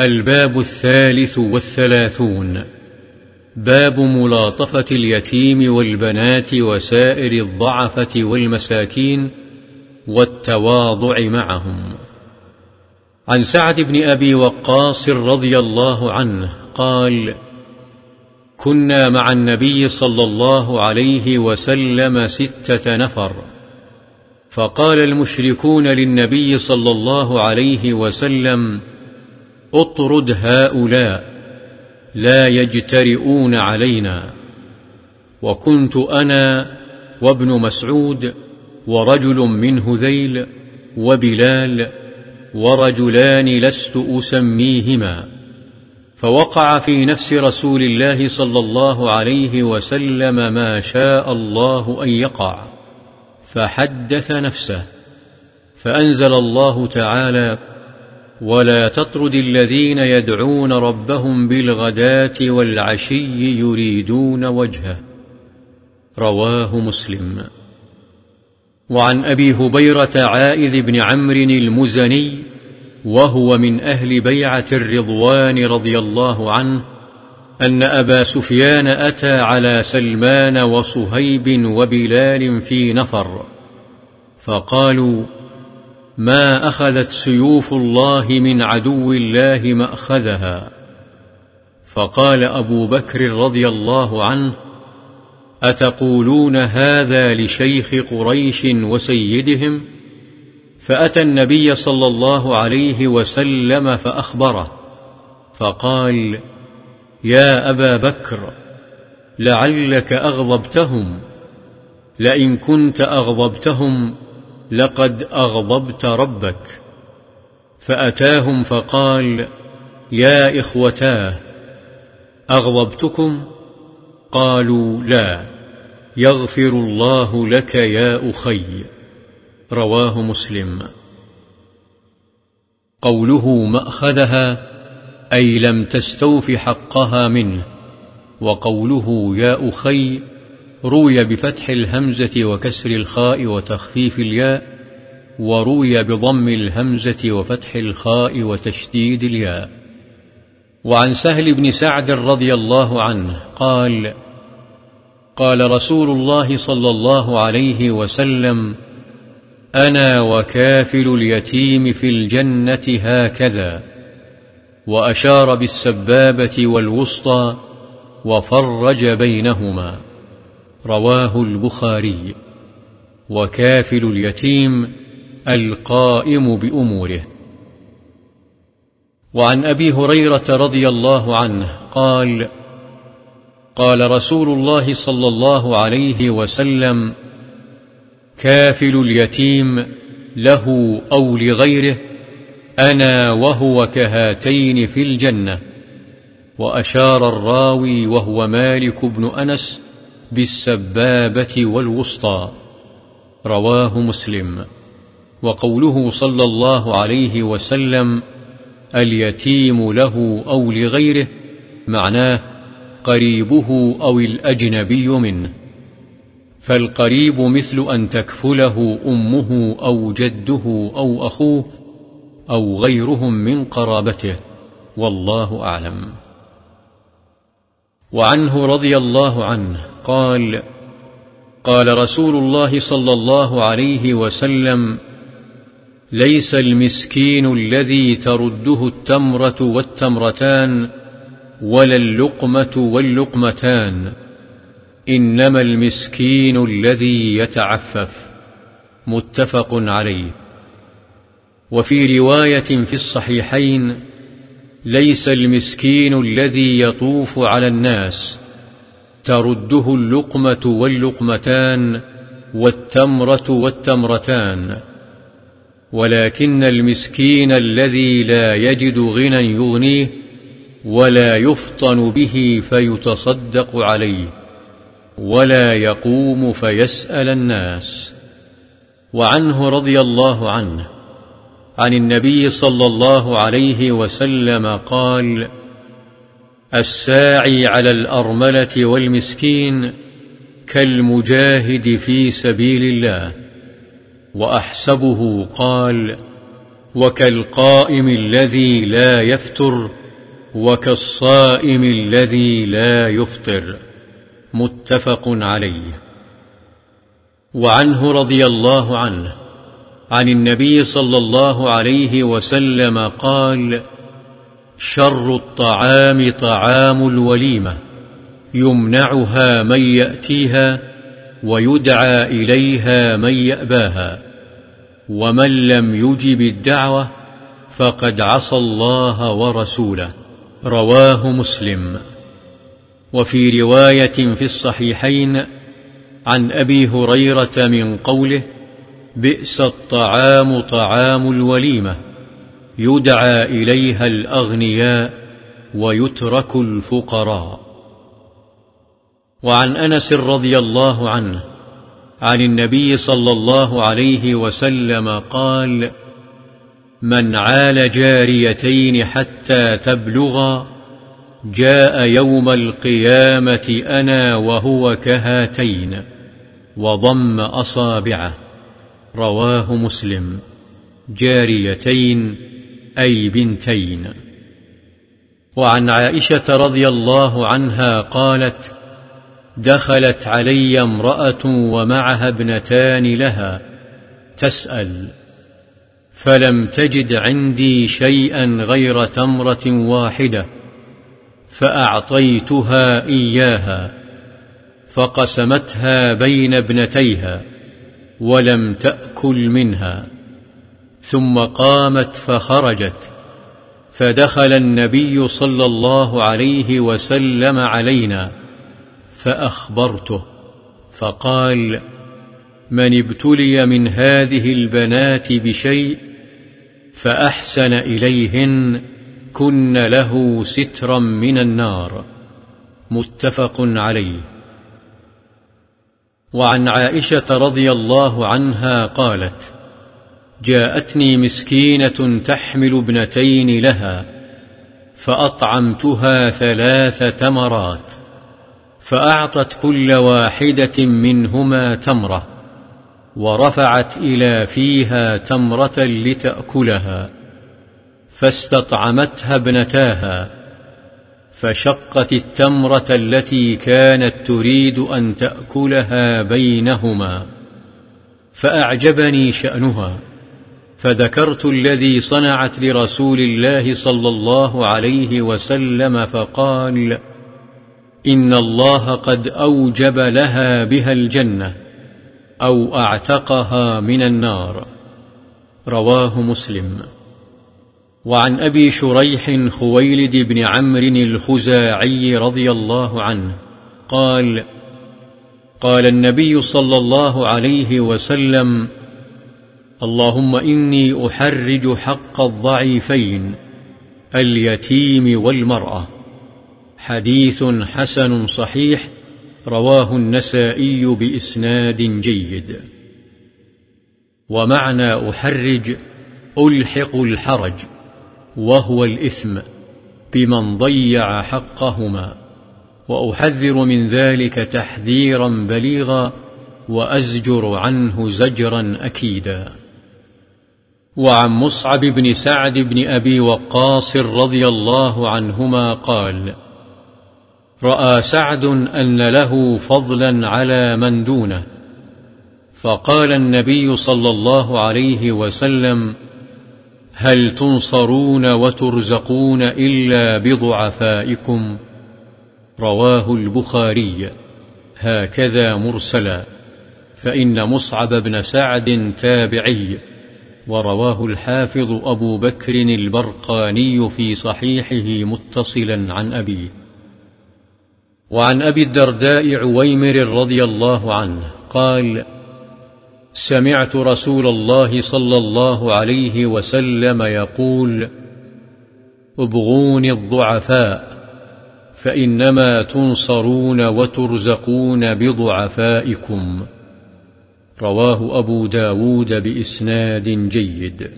الباب الثالث والثلاثون. باب ملاطفة اليتيم والبنات وسائر الضعفة والمساكين والتواضع معهم. عن سعد بن أبي وقاص رضي الله عنه قال كنا مع النبي صلى الله عليه وسلم ستة نفر. فقال المشركون للنبي صلى الله عليه وسلم اطرد هؤلاء لا يجترئون علينا. وكنت أنا وابن مسعود ورجل من هذيل وبلال ورجلان لست أسميهما. فوقع في نفس رسول الله صلى الله عليه وسلم ما شاء الله أن يقع فحدث نفسه فأنزل الله تعالى ولا تطرد الذين يدعون ربهم بالغداة والعشي يريدون وجهه. رواه مسلم. وعن أبي هبيرة عائذ بن عمرو المزني وهو من أهل بيعة الرضوان رضي الله عنه أن أبا سفيان أتى على سلمان وصهيب وبلال في نفر فقالوا ما أخذت سيوف الله من عدو الله مأخذها. فقال أبو بكر رضي الله عنه أتقولون هذا لشيخ قريش وسيدهم؟ فأتى النبي صلى الله عليه وسلم فأخبره فقال يا أبا بكر لعلك أغضبتهم لئن كنت أغضبتهم لقد أغضبت ربك. فأتاهم فقال يا إخوتاه أغضبتكم؟ قالوا لا يغفر الله لك يا أخي. رواه مسلم. قوله مأخذها أي لم تستوف حقها منه. وقوله يا أخي روي بفتح الهمزة وكسر الخاء وتخفيف الياء. وروي بضم الهمزة وفتح الخاء وتشديد الياء. وعن سهل بن سعد رضي الله عنه قال قال رسول الله صلى الله عليه وسلم أنا وكافل اليتيم في الجنة هكذا. وأشار بالسبابة والوسطى وفرج بينهما. رواه البخاري. وكافل اليتيم القائم بأموره. وعن أبي هريرة رضي الله عنه قال قال رسول الله صلى الله عليه وسلم كافل اليتيم له أو لغيره أنا وهو كهاتين في الجنة. وأشار الراوي وهو مالك بن أنس بالسبابة والوسطى. رواه مسلم. وقوله صلى الله عليه وسلم اليتيم له أو لغيره معناه قريبه أو الأجنبي منه. فالقريب مثل أن تكفله أمه أو جده أو أخوه أو غيرهم من قرابته. والله أعلم. وعنه رضي الله عنه قال قال رسول الله صلى الله عليه وسلم ليس المسكين الذي ترده التمرة والتمرتان ولا اللقمة واللقمتان. إنما المسكين الذي يتعفف. متفق عليه. وفي رواية في الصحيحين ليس المسكين الذي يطوف على الناس. ترده اللقمة واللقمتان والتمرة والتمرتان. ولكن المسكين الذي لا يجد غنى يغنيه ولا يفطن به فيتصدق عليه ولا يقوم فيسأل الناس. وعنه رضي الله عنه عن النبي صلى الله عليه وسلم قال الساعي على الأرملة والمسكين كالمجاهد في سبيل الله. وأحسبه قال وكالقائم الذي لا يفتر وكالصائم الذي لا يفطر. متفق عليه. وعنه رضي الله عنه عن النبي صلى الله عليه وسلم قال شر الطعام طعام الوليمة يمنعها من يأتيها ويدعى إليها من يأباها. ومن لم يجب الدعوة فقد عصى الله ورسوله. رواه مسلم. وفي رواية في الصحيحين عن أبي هريرة من قوله بئس الطعام طعام الوليمة يدعى إليها الأغنياء ويترك الفقراء. وعن أنس رضي الله عنه عن النبي صلى الله عليه وسلم قال من عال جاريتين حتى تبلغا جاء يوم القيامة أنا وهو كهاتين وضم أصابعه. رواه مسلم. جاريتين أي بنتين. وعن عائشة رضي الله عنها قالت دخلت علي امرأة ومعها ابنتان لها تسأل فلم تجد عندي شيئا غير تمرة واحدة فأعطيتها إياها فقسمتها بين ابنتيها ولم تأكل منها ثم قامت فخرجت فدخل النبي صلى الله عليه وسلم علينا. فأخبرته فقال من ابتلي من هذه البنات بشيء فأحسن إليهن كن له سترا من النار. متفق عليه. وعن عائشة رضي الله عنها قالت جاءتني مسكينة تحمل ابنتين لها فأطعمتها ثلاث تمرات فأعطت كل واحدة منهما تمرة ورفعت إلى فيها تمرة لتأكلها فاستطعمتها ابنتاها فشقت التمرة التي كانت تريد أن تأكلها بينهما فأعجبني شأنها فذكرت الذي صنعت لرسول الله صلى الله عليه وسلم فقال إن الله قد أوجب لها بها الجنة أو أعتقها من النار. رواه مسلم. وعن أبي شريح خويلد بن عمرو الخزاعي رضي الله عنه قال قال النبي صلى الله عليه وسلم اللهم إني أحرج حق الضعيفين اليتيم والمرأة. حديث حسن صحيح رواه النسائي بإسناد جيد. ومعنى أحرج ألحق الحرج وهو الإثم بمن ضيع حقهما. وأحذر من ذلك تحذيرا بليغا وأزجر عنه زجرا اكيدا. وعن مصعب بن سعد بن أبي وقاص رضي الله عنهما قال رأى سعد أن له فضلا على من دونه. فقال النبي صلى الله عليه وسلم هل تنصرون وترزقون إلا بضعفائكم؟ رواه البخاري. هكذا مرسلا. فإن مصعب بن سعد تابعي. ورواه الحافظ أبو بكر البرقاني في صحيحه متصلا عن أبيه. وعن أبي الدرداء عويمر رضي الله عنه قال سمعت رسول الله صلى الله عليه وسلم يقول ابغوني الضعفاء فإنما تنصرون وترزقون بضعفائكم. رواه أبو داود بإسناد جيد.